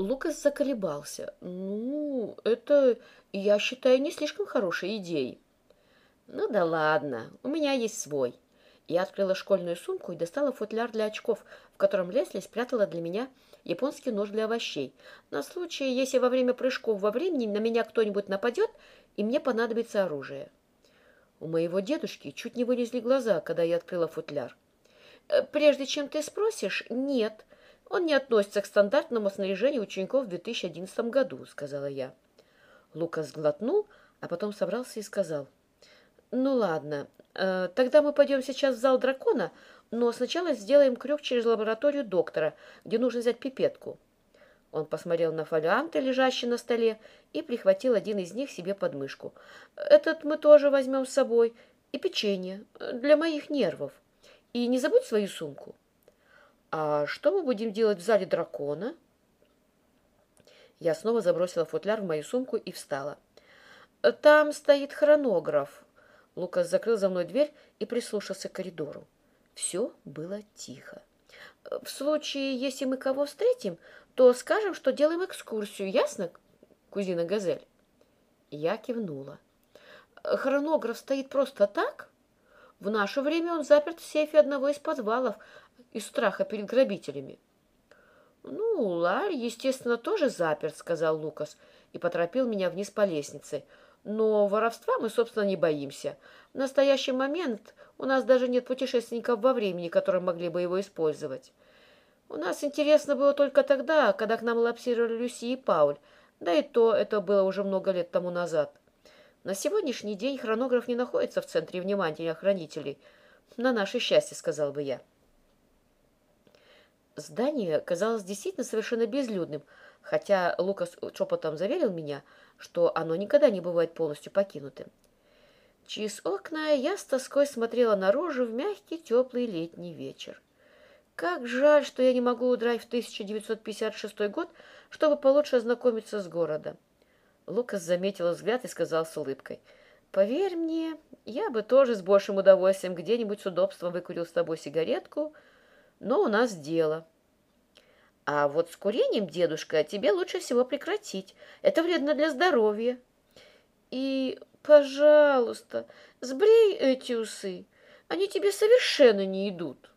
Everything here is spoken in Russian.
Лукас заколебался. «Ну, это, я считаю, не слишком хорошей идеей». «Ну да ладно, у меня есть свой». Я открыла школьную сумку и достала футляр для очков, в котором Лесли спрятала для меня японский нож для овощей. На случай, если во время прыжков во времени на меня кто-нибудь нападет, и мне понадобится оружие. У моего дедушки чуть не вылезли глаза, когда я открыла футляр. «Э, «Прежде чем ты спросишь, нет, он не относится к стандартному снаряжению учеников в 2011 году», — сказала я. Лукас сглотнул, а потом собрался и сказал. «Ну ладно, э, тогда мы пойдем сейчас в зал дракона, но сначала сделаем крюк через лабораторию доктора, где нужно взять пипетку». Он посмотрел на фолианты, лежащие на столе, и прихватил один из них себе под мышку. «Этот мы тоже возьмем с собой. И печенье. Для моих нервов. И не забудь свою сумку». «А что мы будем делать в зале дракона?» Я снова забросила футляр в мою сумку и встала. «Там стоит хронограф». Лукас закрыл за мной дверь и прислушался к коридору. Все было тихо. «В случае, если мы кого встретим, то скажем, что делаем экскурсию, ясно, кузина Газель?» Я кивнула. «Хронограф стоит просто так?» В наше время он заперт в сейфе одного из подвалов из страха перед грабителями. «Ну, Ларь, естественно, тоже заперт», — сказал Лукас и поторопил меня вниз по лестнице. «Но воровства мы, собственно, не боимся. В настоящий момент у нас даже нет путешественников во времени, которые могли бы его использовать. У нас интересно было только тогда, когда к нам лапсировали Люси и Пауль, да и то это было уже много лет тому назад. На сегодняшний день хронограф не находится в центре внимания хранителей. На наше счастье, сказал бы я. Здание казалось действительно совершенно безлюдным, хотя Лукас шепотом заверил меня, что оно никогда не бывает полностью покинутым. Через окна я с тоской смотрела наружу в мягкий теплый летний вечер. Как жаль, что я не могу удрать в 1956 год, чтобы получше ознакомиться с городом. Лукас заметил взгляд и сказал с улыбкой. «Поверь мне, я бы тоже с большим удовольствием где-нибудь с удобством выкурил с тобой сигаретку, но у нас дело». «А вот с курением, дедушка, тебе лучше всего прекратить. Это вредно для здоровья». «И, пожалуйста, сбрей эти усы. Они тебе совершенно не идут».